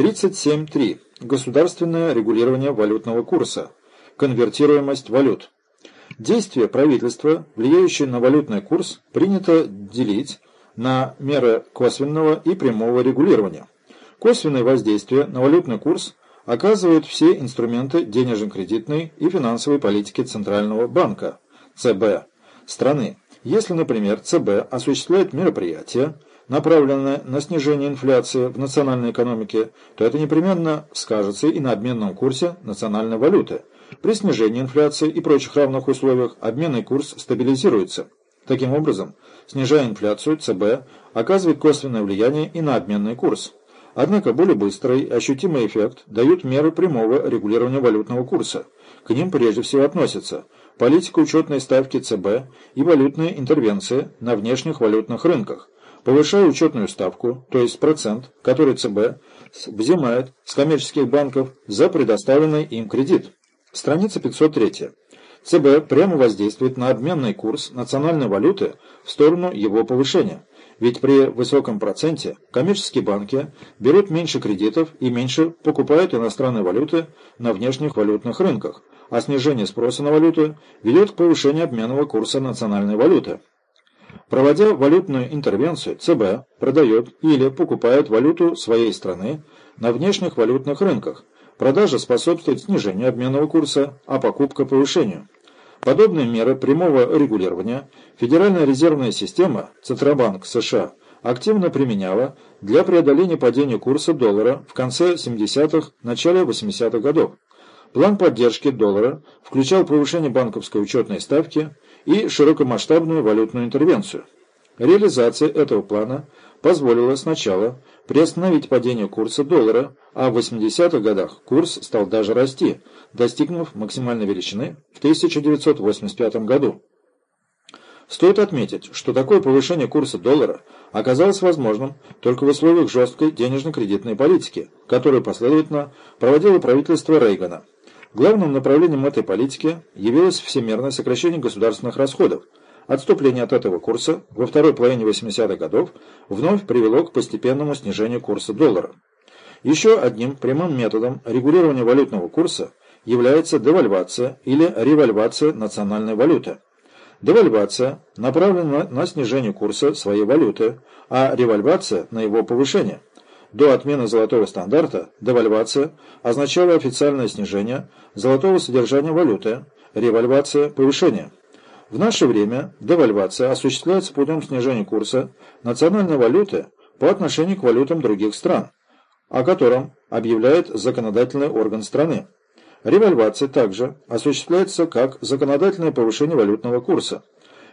37.3. Государственное регулирование валютного курса. Конвертируемость валют. Действие правительства, влияющее на валютный курс, принято делить на меры косвенного и прямого регулирования. Косвенное воздействие на валютный курс оказывают все инструменты денежно-кредитной и финансовой политики Центрального банка ЦБ страны. Если, например, ЦБ осуществляет мероприятия, направленное на снижение инфляции в национальной экономике, то это непременно скажется и на обменном курсе национальной валюты. При снижении инфляции и прочих равных условиях обменный курс стабилизируется. Таким образом, снижая инфляцию, ЦБ оказывает косвенное влияние и на обменный курс. Однако более быстрый и ощутимый эффект дают меры прямого регулирования валютного курса. К ним прежде всего относятся политика учетной ставки ЦБ и валютные интервенции на внешних валютных рынках – повышая учетную ставку, то есть процент, который ЦБ взимает с коммерческих банков за предоставленный им кредит. Страница 503. ЦБ прямо воздействует на обменный курс национальной валюты в сторону его повышения. Ведь при высоком проценте коммерческие банки берут меньше кредитов и меньше покупают иностранные валюты на внешних валютных рынках, а снижение спроса на валюту ведет к повышению обменного курса национальной валюты. Проводя валютную интервенцию, ЦБ продает или покупает валюту своей страны на внешних валютных рынках. Продажа способствует снижению обменного курса, а покупка – повышению. Подобные меры прямого регулирования Федеральная резервная система Центробанк США активно применяла для преодоления падения курса доллара в конце 70-х, начале 80-х годов. План поддержки доллара включал повышение банковской учетной ставки и широкомасштабную валютную интервенцию. Реализация этого плана позволила сначала приостановить падение курса доллара, а в 80-х годах курс стал даже расти, достигнув максимальной величины в 1985 году. Стоит отметить, что такое повышение курса доллара оказалось возможным только в условиях жесткой денежно-кредитной политики, которую последовательно проводило правительство Рейгана. Главным направлением этой политики явилось всемирное сокращение государственных расходов. Отступление от этого курса во второй половине 80-х годов вновь привело к постепенному снижению курса доллара. Еще одним прямым методом регулирования валютного курса является девальвация или ревальвация национальной валюты. Девальвация направлена на снижение курса своей валюты, а ревальвация – на его повышение – до отмены золотого стандарта девальвация означала официальное снижение золотого содержания валюты, ревальвация – повышение. В наше время девальвация осуществляется путем снижения курса национальной валюты по отношению к валютам других стран, о котором объявляет законодательный орган страны. Ревальвация также осуществляется как законодательное повышение валютного курса.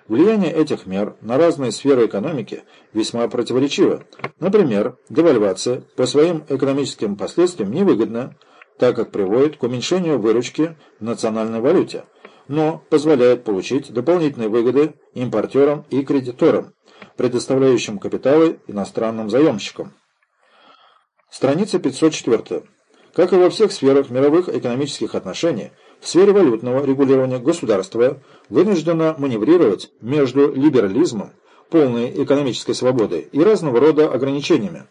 Влияние этих мер на разные сферы экономики весьма противоречиво. Например, девальвация по своим экономическим последствиям невыгодна, так как приводит к уменьшению выручки в национальной валюте, но позволяет получить дополнительные выгоды импортерам и кредиторам, предоставляющим капиталы иностранным заемщикам. Страница 504. Как и во всех сферах мировых экономических отношений, в сфере валютного регулирования государство вынуждено маневрировать между либерализмом, полной экономической свободой и разного рода ограничениями.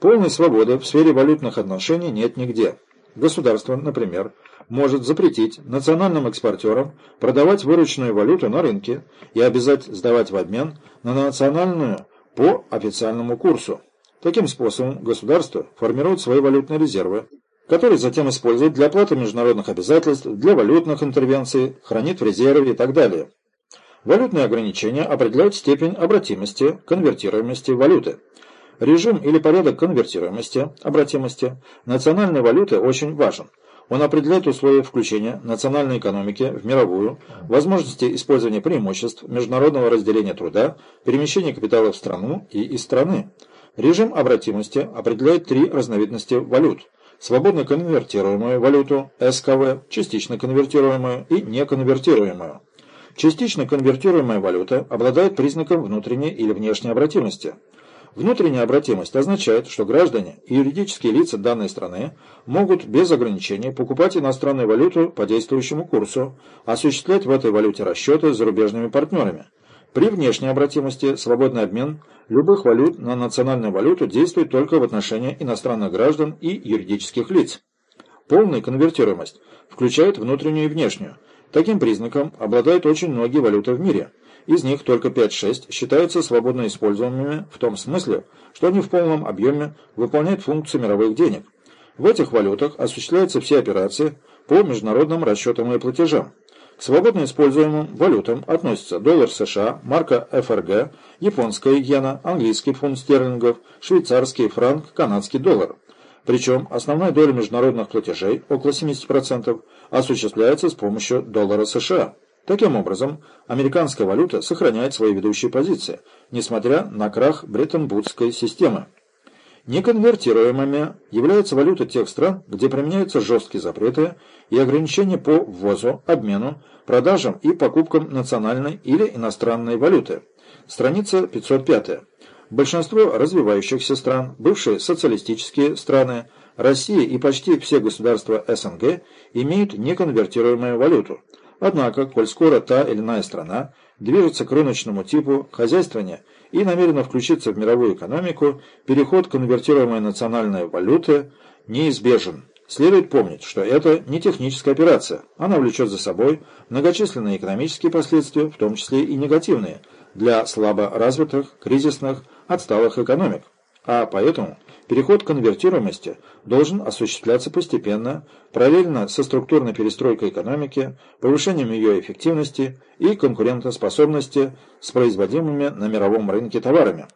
Полной свободы в сфере валютных отношений нет нигде. Государство, например, может запретить национальным экспортерам продавать вырученную валюту на рынке и обязать сдавать в обмен на национальную по официальному курсу. Таким способом государство формирует свои валютные резервы, который затем использует для оплаты международных обязательств, для валютных интервенций, хранит в резерве и так далее. Валютные ограничения определяют степень обратимости, конвертируемости валюты. Режим или порядок конвертируемости, обратимости национальной валюты очень важен. Он определяет условия включения национальной экономики в мировую, возможности использования преимуществ, международного разделения труда, перемещения капитала в страну и из страны. Режим обратимости определяет три разновидности валют – свободно конвертируемую валюту СКВ, частично конвертируемую и неконвертируемую. Частично конвертируемая валюта обладает признаком внутренней или внешней обратимости. Внутренняя обратимость означает, что граждане и юридические лица данной страны могут без ограничений покупать иностранную валюту по действующему курсу, осуществлять в этой валюте расчеты с зарубежными партнерами. При внешней обратимости свободный обмен любых валют на национальную валюту действует только в отношении иностранных граждан и юридических лиц. Полная конвертируемость включает внутреннюю и внешнюю. Таким признаком обладают очень многие валюты в мире. Из них только 5-6 считаются свободно используемыми в том смысле, что они в полном объеме выполняют функцию мировых денег. В этих валютах осуществляются все операции по международным расчетам и платежам. К свободно используемым валютам относятся доллар США, марка ФРГ, японская иена, английский фунт стерлингов, швейцарский франк, канадский доллар. Причем основная доля международных платежей, около 70%, осуществляется с помощью доллара США. Таким образом, американская валюта сохраняет свои ведущие позиции, несмотря на крах Бреттон-Вудской системы. Неконвертируемыми являются валюты тех стран, где применяются жесткие запреты и ограничения по ввозу, обмену, продажам и покупкам национальной или иностранной валюты. Страница 505. Большинство развивающихся стран, бывшие социалистические страны, Россия и почти все государства СНГ имеют неконвертируемую валюту. Однако, коль скоро та или иная страна движется к рыночному типу хозяйствования и намерена включиться в мировую экономику, переход конвертируемой национальной валюты неизбежен. Следует помнить, что это не техническая операция. Она влечет за собой многочисленные экономические последствия, в том числе и негативные, для слабо развитых, кризисных, отсталых экономик. А поэтому переход к конвертируемости должен осуществляться постепенно, параллельно со структурной перестройкой экономики, повышением ее эффективности и конкурентоспособности с производимыми на мировом рынке товарами.